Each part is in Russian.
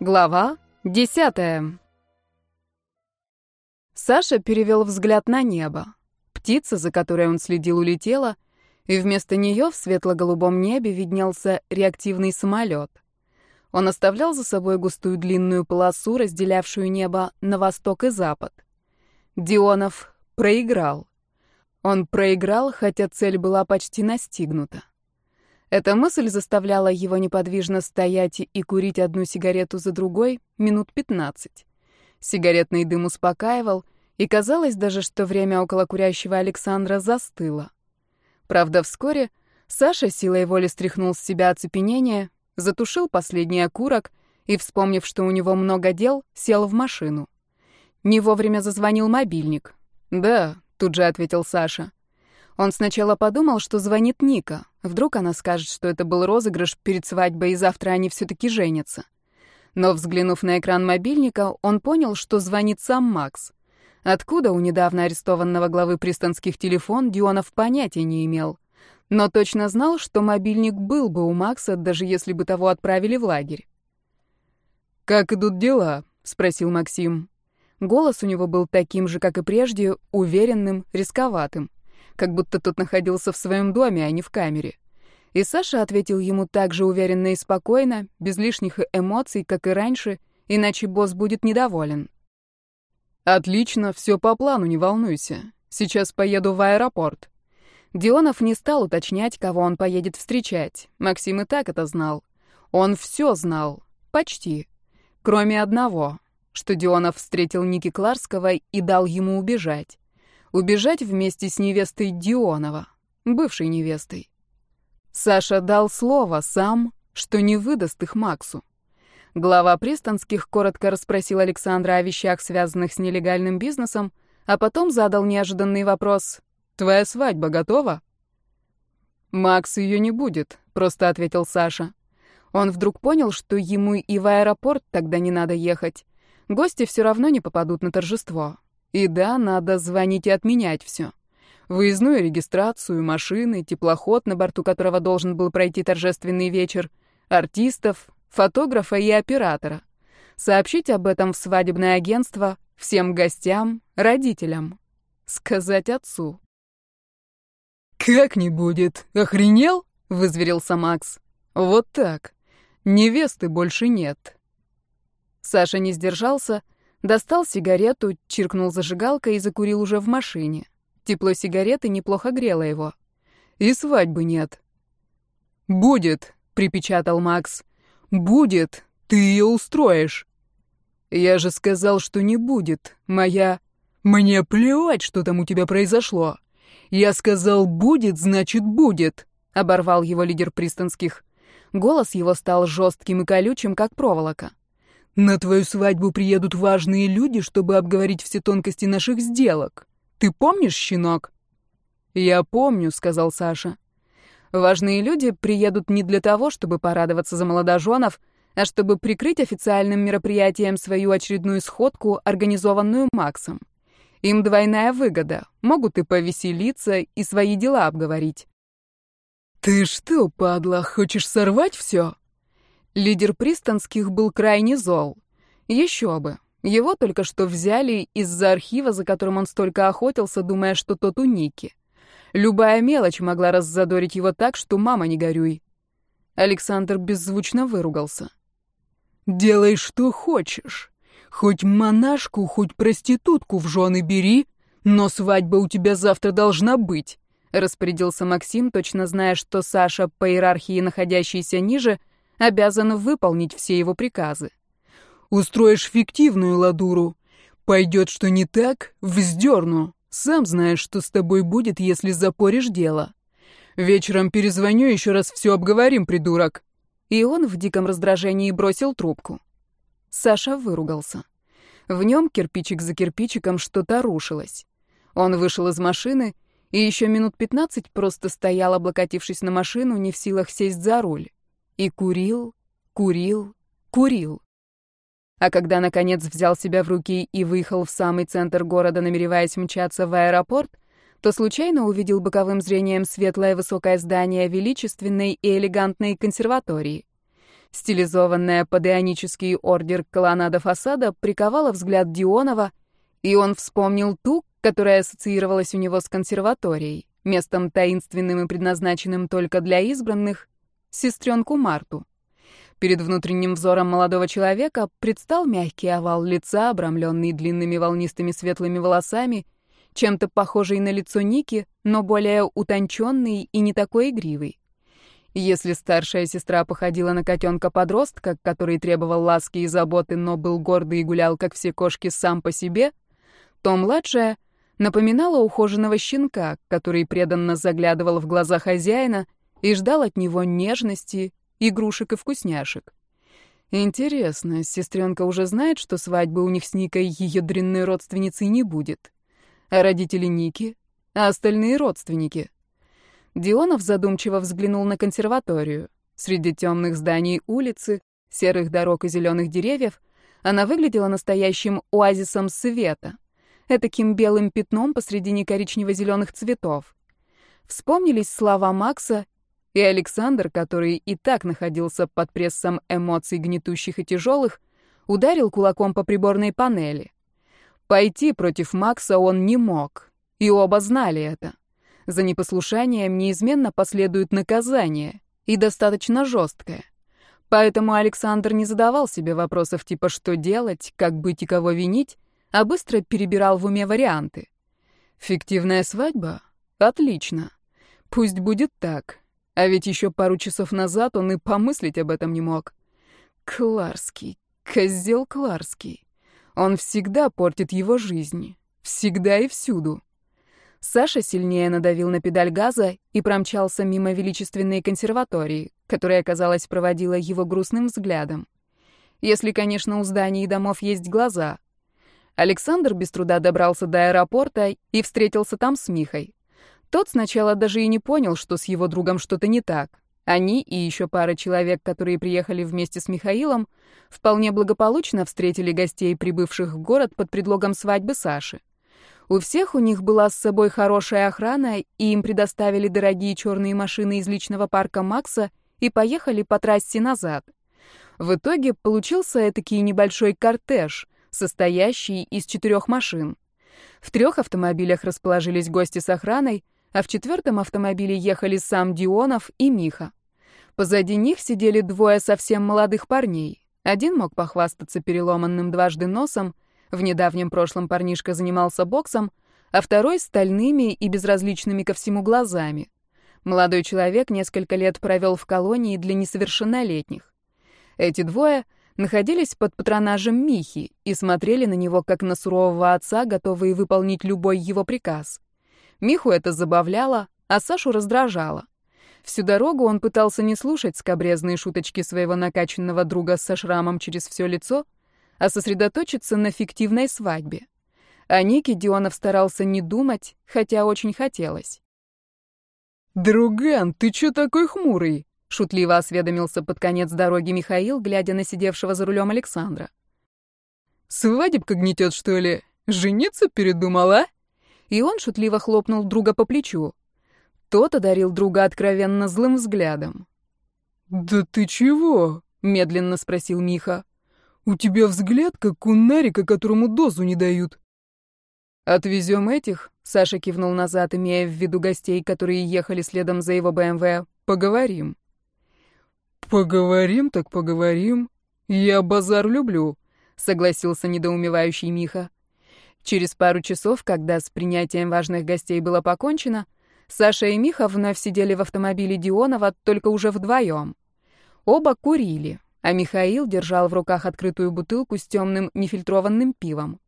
Глава десятая. Саша перевел взгляд на небо. Птица, за которой он следил, улетела, и вместо нее в светло-голубом небе виднелся реактивный самолет. Он оставлял за собой густую длинную полосу, разделявшую небо на восток и запад. Дионов проиграл. Он проиграл, хотя цель была почти настигнута. Эта мысль заставляла его неподвижно стоять и курить одну сигарету за другой минут пятнадцать. Сигаретный дым успокаивал, и казалось даже, что время около курящего Александра застыло. Правда, вскоре Саша силой воли стряхнул с себя оцепенение, затушил последний окурок и, вспомнив, что у него много дел, сел в машину. Не вовремя зазвонил мобильник. «Да», — тут же ответил Саша. Он сначала подумал, что звонит Ника. Вдруг она скажет, что это был розыгрыш перед свадьбой, и завтра они все-таки женятся. Но, взглянув на экран мобильника, он понял, что звонит сам Макс. Откуда у недавно арестованного главы пристанских телефон, Дионов понятия не имел. Но точно знал, что мобильник был бы у Макса, даже если бы того отправили в лагерь. «Как идут дела?» — спросил Максим. Голос у него был таким же, как и прежде, уверенным, рисковатым как будто тот находился в своем доме, а не в камере. И Саша ответил ему так же уверенно и спокойно, без лишних эмоций, как и раньше, иначе босс будет недоволен. «Отлично, все по плану, не волнуйся. Сейчас поеду в аэропорт». Дионов не стал уточнять, кого он поедет встречать. Максим и так это знал. Он все знал. Почти. Кроме одного, что Дионов встретил Ники Кларского и дал ему убежать убежать вместе с невестой Дионова, бывшей невестой. Саша дал слово сам, что не выдаст их Максу. Глава Пристанских коротко расспросил Александра о вещах, связанных с нелегальным бизнесом, а потом задал неожиданный вопрос. «Твоя свадьба готова?» «Макс ее не будет», — просто ответил Саша. Он вдруг понял, что ему и в аэропорт тогда не надо ехать. Гости все равно не попадут на торжество. И да, надо звонить и отменять все. Выездную регистрацию, машины, теплоход, на борту которого должен был пройти торжественный вечер, артистов, фотографа и оператора. Сообщить об этом в свадебное агентство, всем гостям, родителям. Сказать отцу. «Как не будет? Охренел?» — вызверился Макс. «Вот так. Невесты больше нет». Саша не сдержался — Достал сигарету, чиркнул зажигалкой и закурил уже в машине. Тепло сигареты неплохо грело его. И свадьбы нет. «Будет», — припечатал Макс. «Будет. Ты ее устроишь». «Я же сказал, что не будет. Моя...» «Мне плевать, что там у тебя произошло. Я сказал, будет, значит, будет», — оборвал его лидер пристанских. Голос его стал жестким и колючим, как проволока. На твою свадьбу приедут важные люди, чтобы обговорить все тонкости наших сделок. Ты помнишь, щенок? Я помню, сказал Саша. Важные люди приедут не для того, чтобы порадоваться за молодоженов, а чтобы прикрыть официальным мероприятием свою очередную сходку, организованную Максом. Им двойная выгода. Могут и повеселиться, и свои дела обговорить. «Ты что, падла, хочешь сорвать все?» Лидер пристанских был крайне зол. Еще бы. Его только что взяли из-за архива, за которым он столько охотился, думая, что тот у Ники. Любая мелочь могла раззадорить его так, что мама не горюй. Александр беззвучно выругался. «Делай, что хочешь. Хоть монашку, хоть проститутку в жены бери, но свадьба у тебя завтра должна быть», — распорядился Максим, точно зная, что Саша, по иерархии находящийся ниже, обязан выполнить все его приказы. Устроишь фиктивную ладуру. Пойдет что не так, вздерну. Сам знаешь, что с тобой будет, если запоришь дело. Вечером перезвоню, еще раз все обговорим, придурок. И он в диком раздражении бросил трубку. Саша выругался. В нем кирпичик за кирпичиком что-то рушилось. Он вышел из машины и еще минут пятнадцать просто стоял, облокотившись на машину, не в силах сесть за руль. И курил, курил, курил. А когда, наконец, взял себя в руки и выехал в самый центр города, намереваясь мчаться в аэропорт, то случайно увидел боковым зрением светлое высокое здание величественной и элегантной консерватории. Стилизованная под ионический ордер колоннада фасада приковала взгляд Дионова, и он вспомнил ту, которая ассоциировалась у него с консерваторией, местом таинственным и предназначенным только для избранных, сестренку Марту. Перед внутренним взором молодого человека предстал мягкий овал лица, обрамленный длинными волнистыми светлыми волосами, чем-то похожий на лицо Ники, но более утонченный и не такой игривый. Если старшая сестра походила на котенка-подростка, который требовал ласки и заботы, но был гордый и гулял, как все кошки, сам по себе, то младшая напоминала ухоженного щенка, который преданно заглядывал в глаза хозяина и ждал от него нежности игрушек и вкусняшек. Интересно, сестренка уже знает, что свадьбы у них с Никой ее дрянной родственницей не будет. А родители Ники? А остальные родственники? Дионов задумчиво взглянул на консерваторию. Среди темных зданий улицы, серых дорог и зеленых деревьев она выглядела настоящим оазисом света, этаким белым пятном посредине коричнево-зеленых цветов. Вспомнились слова Макса и Александр, который и так находился под прессом эмоций гнетущих и тяжелых, ударил кулаком по приборной панели. Пойти против Макса он не мог, и оба знали это. За непослушанием неизменно последует наказание, и достаточно жесткое. Поэтому Александр не задавал себе вопросов типа «что делать?», «как быть и кого винить?», а быстро перебирал в уме варианты. Фиктивная свадьба? Отлично. Пусть будет так. А ведь еще пару часов назад он и помыслить об этом не мог. Кларский, козел Кларский. Он всегда портит его жизнь. Всегда и всюду. Саша сильнее надавил на педаль газа и промчался мимо величественной консерватории, которая, казалось, проводила его грустным взглядом. Если, конечно, у зданий и домов есть глаза. Александр без труда добрался до аэропорта и встретился там с Михой. Тот сначала даже и не понял, что с его другом что-то не так. Они и еще пара человек, которые приехали вместе с Михаилом, вполне благополучно встретили гостей, прибывших в город под предлогом свадьбы Саши. У всех у них была с собой хорошая охрана, и им предоставили дорогие черные машины из личного парка Макса и поехали по трассе назад. В итоге получился этакий небольшой кортеж, состоящий из четырех машин. В трех автомобилях расположились гости с охраной, а в четвертом автомобиле ехали сам Дионов и Миха. Позади них сидели двое совсем молодых парней. Один мог похвастаться переломанным дважды носом, в недавнем прошлом парнишка занимался боксом, а второй — стальными и безразличными ко всему глазами. Молодой человек несколько лет провел в колонии для несовершеннолетних. Эти двое находились под патронажем Михи и смотрели на него как на сурового отца, готовые выполнить любой его приказ. Миху это забавляло, а Сашу раздражало. Всю дорогу он пытался не слушать скобрезные шуточки своего накачанного друга со шрамом через все лицо, а сосредоточиться на фиктивной свадьбе. О Нике Дионов старался не думать, хотя очень хотелось. «Друган, ты чё такой хмурый?» — шутливо осведомился под конец дороги Михаил, глядя на сидевшего за рулем Александра. «Свадебка гнетет, что ли? Жениться передумала?» И он шутливо хлопнул друга по плечу. Тот одарил друга откровенно злым взглядом. «Да ты чего?» — медленно спросил Миха. «У тебя взгляд, как у Нарика, которому дозу не дают». «Отвезем этих?» — Саша кивнул назад, имея в виду гостей, которые ехали следом за его БМВ. «Поговорим». «Поговорим так поговорим. Я базар люблю», — согласился недоумевающий Миха. Через пару часов, когда с принятием важных гостей было покончено, Саша и Миха вновь сидели в автомобиле Дионова, только уже вдвоем. Оба курили, а Михаил держал в руках открытую бутылку с темным нефильтрованным пивом.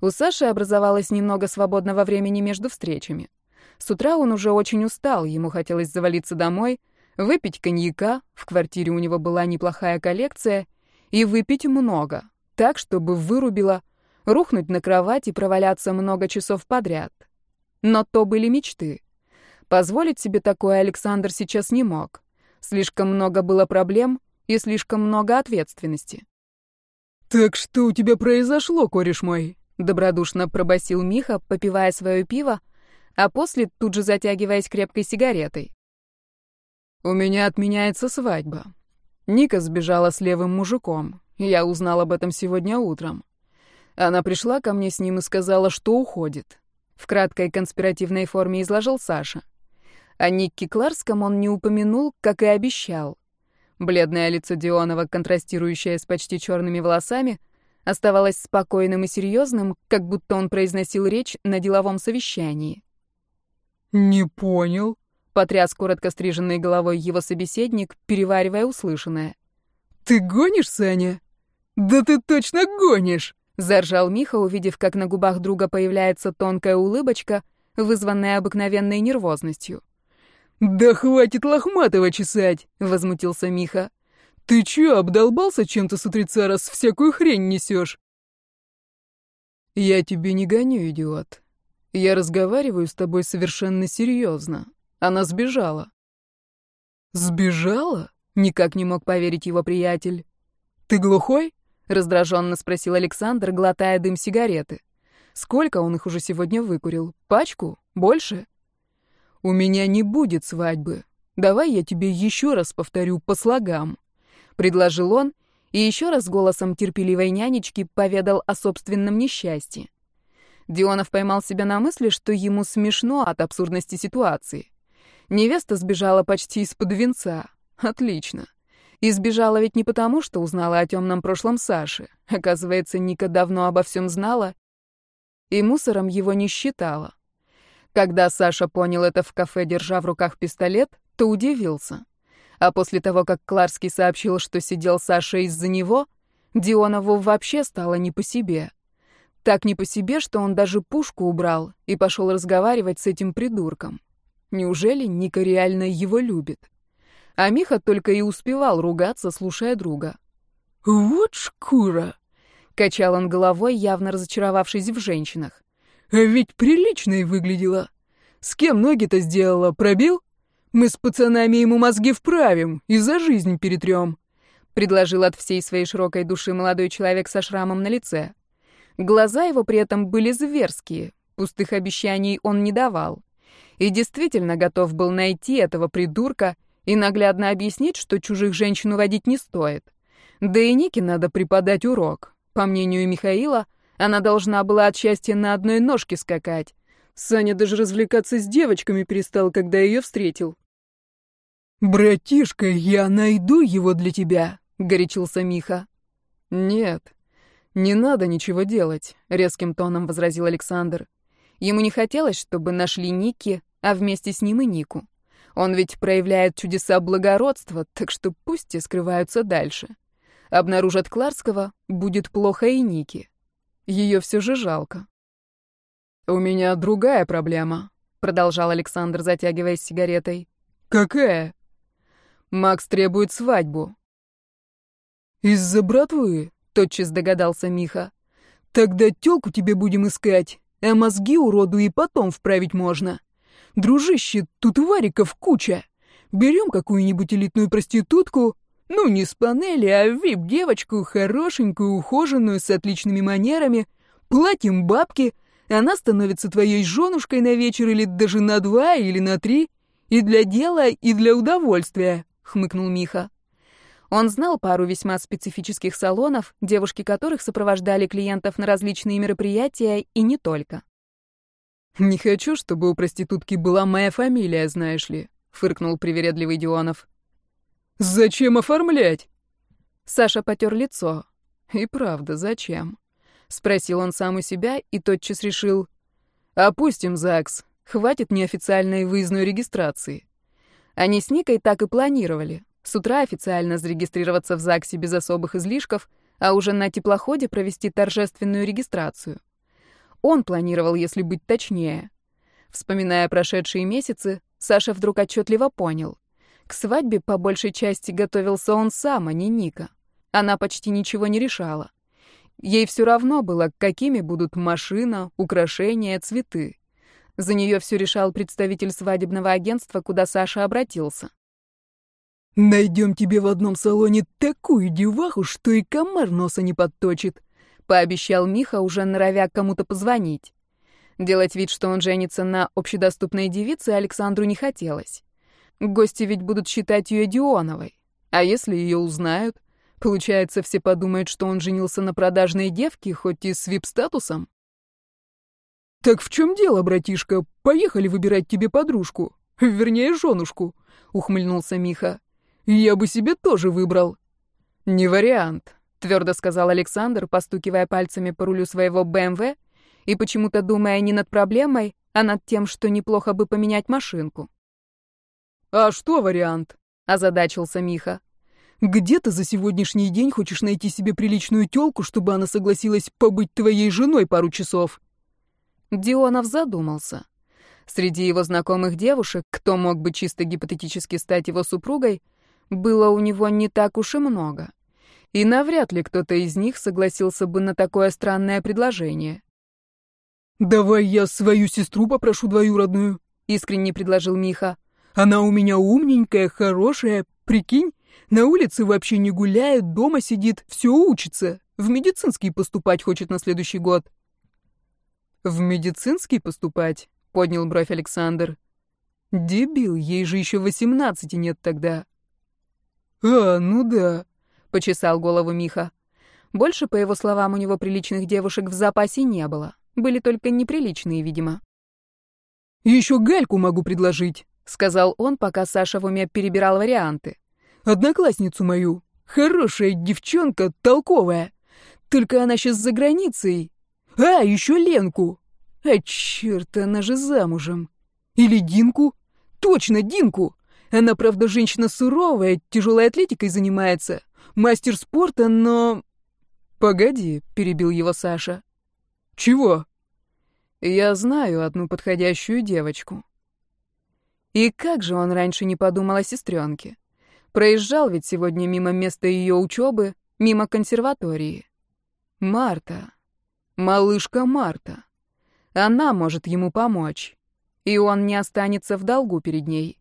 У Саши образовалось немного свободного времени между встречами. С утра он уже очень устал, ему хотелось завалиться домой, выпить коньяка, в квартире у него была неплохая коллекция, и выпить много, так, чтобы вырубило, рухнуть на кровать и проваляться много часов подряд. Но то были мечты. Позволить себе такое Александр сейчас не мог. Слишком много было проблем и слишком много ответственности. «Так что у тебя произошло, кореш мой?» — добродушно пробасил Миха, попивая свое пиво, а после тут же затягиваясь крепкой сигаретой. «У меня отменяется свадьба. Ника сбежала с левым мужиком. Я узнал об этом сегодня утром. Она пришла ко мне с ним и сказала, что уходит. В краткой конспиративной форме изложил Саша. О Никке Кларском он не упомянул, как и обещал. Бледное лицо Дионова, контрастирующее с почти черными волосами, оставалось спокойным и серьезным, как будто он произносил речь на деловом совещании. «Не понял», — потряс коротко стриженной головой его собеседник, переваривая услышанное. «Ты гонишь, Саня? Да ты точно гонишь!» — заржал Миха, увидев, как на губах друга появляется тонкая улыбочка, вызванная обыкновенной нервозностью. «Да хватит Лохматова чесать!» — возмутился Миха. «Ты чё, обдолбался чем-то с утреца, раз всякую хрень несешь?» «Я тебе не гоню, идиот. Я разговариваю с тобой совершенно серьезно. Она сбежала». «Сбежала?» — никак не мог поверить его приятель. «Ты глухой?» — раздраженно спросил Александр, глотая дым сигареты. «Сколько он их уже сегодня выкурил? Пачку? Больше?» «У меня не будет свадьбы. Давай я тебе еще раз повторю по слогам предложил он и еще раз голосом терпеливой нянечки поведал о собственном несчастье. Дионов поймал себя на мысли, что ему смешно от абсурдности ситуации. Невеста сбежала почти из-под венца. Отлично. И сбежала ведь не потому, что узнала о темном прошлом Саши. Оказывается, Ника давно обо всем знала и мусором его не считала. Когда Саша понял это в кафе, держа в руках пистолет, то удивился. А после того, как Кларский сообщил, что сидел Саша из-за него, Дионову вообще стало не по себе. Так не по себе, что он даже пушку убрал и пошел разговаривать с этим придурком. Неужели Ника реально его любит? А Миха только и успевал ругаться, слушая друга. «Вот шкура!» — качал он головой, явно разочаровавшись в женщинах. «А ведь приличной выглядела. С кем ноги-то сделала, пробил?» Мы с пацанами ему мозги вправим и за жизнь перетрем», — предложил от всей своей широкой души молодой человек со шрамом на лице. Глаза его при этом были зверские, пустых обещаний он не давал. И действительно готов был найти этого придурка и наглядно объяснить, что чужих женщин уводить не стоит. Да и Нике надо преподать урок. По мнению Михаила, она должна была от счастья на одной ножке скакать. Саня даже развлекаться с девочками перестал, когда ее встретил. «Братишка, я найду его для тебя», — горячился Миха. «Нет, не надо ничего делать», — резким тоном возразил Александр. Ему не хотелось, чтобы нашли Ники, а вместе с ним и Нику. Он ведь проявляет чудеса благородства, так что пусть и скрываются дальше. Обнаружат Кларского, будет плохо и Ники. Ее все же жалко. «У меня другая проблема», — продолжал Александр, затягиваясь сигаретой. «Какая?» Макс требует свадьбу. Из-за братвы, тотчас догадался Миха. Тогда тёлку тебе будем искать, а мозги уроду и потом вправить можно. Дружище, тут вариков куча. Берем какую-нибудь элитную проститутку, ну, не с панели, а вип-девочку, хорошенькую, ухоженную, с отличными манерами, платим бабки, она становится твоей женушкой на вечер или даже на два или на три, и для дела, и для удовольствия хмыкнул Миха. Он знал пару весьма специфических салонов, девушки которых сопровождали клиентов на различные мероприятия и не только. «Не хочу, чтобы у проститутки была моя фамилия, знаешь ли», — фыркнул привередливый Дионов. «Зачем оформлять?» Саша потер лицо. «И правда, зачем?» — спросил он сам у себя и тотчас решил. «Опустим ЗАГС. Хватит неофициальной выездной регистрации. Они с Никой так и планировали. С утра официально зарегистрироваться в ЗАГСе без особых излишков, а уже на теплоходе провести торжественную регистрацию. Он планировал, если быть точнее. Вспоминая прошедшие месяцы, Саша вдруг отчетливо понял. К свадьбе по большей части готовился он сам, а не Ника. Она почти ничего не решала. Ей все равно было, какими будут машина, украшения, цветы. За нее все решал представитель свадебного агентства, куда Саша обратился. «Найдем тебе в одном салоне такую деваху, что и комар носа не подточит», — пообещал Миха, уже норовя кому-то позвонить. Делать вид, что он женится на общедоступной девице, Александру не хотелось. Гости ведь будут считать ее Дионовой. А если ее узнают? Получается, все подумают, что он женился на продажной девке, хоть и с вип-статусом? «Так в чем дело, братишка? Поехали выбирать тебе подружку. Вернее, женушку», — ухмыльнулся Миха. «Я бы себе тоже выбрал». «Не вариант», — твердо сказал Александр, постукивая пальцами по рулю своего БМВ и почему-то думая не над проблемой, а над тем, что неплохо бы поменять машинку. «А что вариант?» — озадачился Миха. «Где ты за сегодняшний день хочешь найти себе приличную тёлку, чтобы она согласилась побыть твоей женой пару часов?» Дионов задумался. Среди его знакомых девушек, кто мог бы чисто гипотетически стать его супругой, было у него не так уж и много. И навряд ли кто-то из них согласился бы на такое странное предложение. «Давай я свою сестру попрошу двоюродную», — искренне предложил Миха. «Она у меня умненькая, хорошая, прикинь, на улице вообще не гуляет, дома сидит, все учится, в медицинский поступать хочет на следующий год». «В медицинский поступать?» — поднял бровь Александр. «Дебил, ей же еще восемнадцати нет тогда». «А, ну да», — почесал голову Миха. Больше, по его словам, у него приличных девушек в запасе не было. Были только неприличные, видимо. «Еще гальку могу предложить», — сказал он, пока Саша в уме перебирал варианты. «Одноклассницу мою. Хорошая девчонка, толковая. Только она сейчас за границей, а, еще Ленку. А, черт, она же замужем. Или Динку? Точно, Динку. Она, правда, женщина суровая, тяжелой атлетикой занимается. Мастер спорта, но... Погоди, перебил его Саша. Чего? Я знаю одну подходящую девочку. И как же он раньше не подумал о сестренке? Проезжал ведь сегодня мимо места ее учебы, мимо консерватории. Марта. Малышка Марта. Она может ему помочь. И он не останется в долгу перед ней.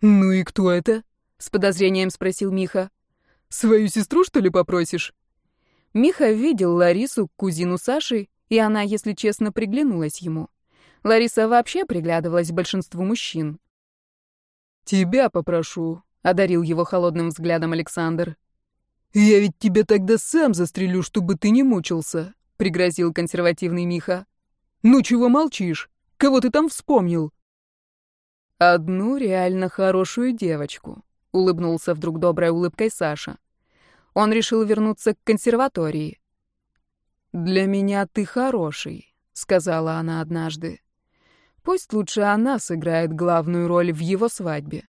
«Ну и кто это?» — с подозрением спросил Миха. «Свою сестру, что ли, попросишь?» Миха видел Ларису, кузину Саши, и она, если честно, приглянулась ему. Лариса вообще приглядывалась большинству мужчин. «Тебя попрошу», — одарил его холодным взглядом Александр. «Я ведь тебя тогда сам застрелю, чтобы ты не мучился», — пригрозил консервативный Миха. «Ну чего молчишь? Кого ты там вспомнил?» «Одну реально хорошую девочку», — улыбнулся вдруг доброй улыбкой Саша. Он решил вернуться к консерватории. «Для меня ты хороший», — сказала она однажды. «Пусть лучше она сыграет главную роль в его свадьбе».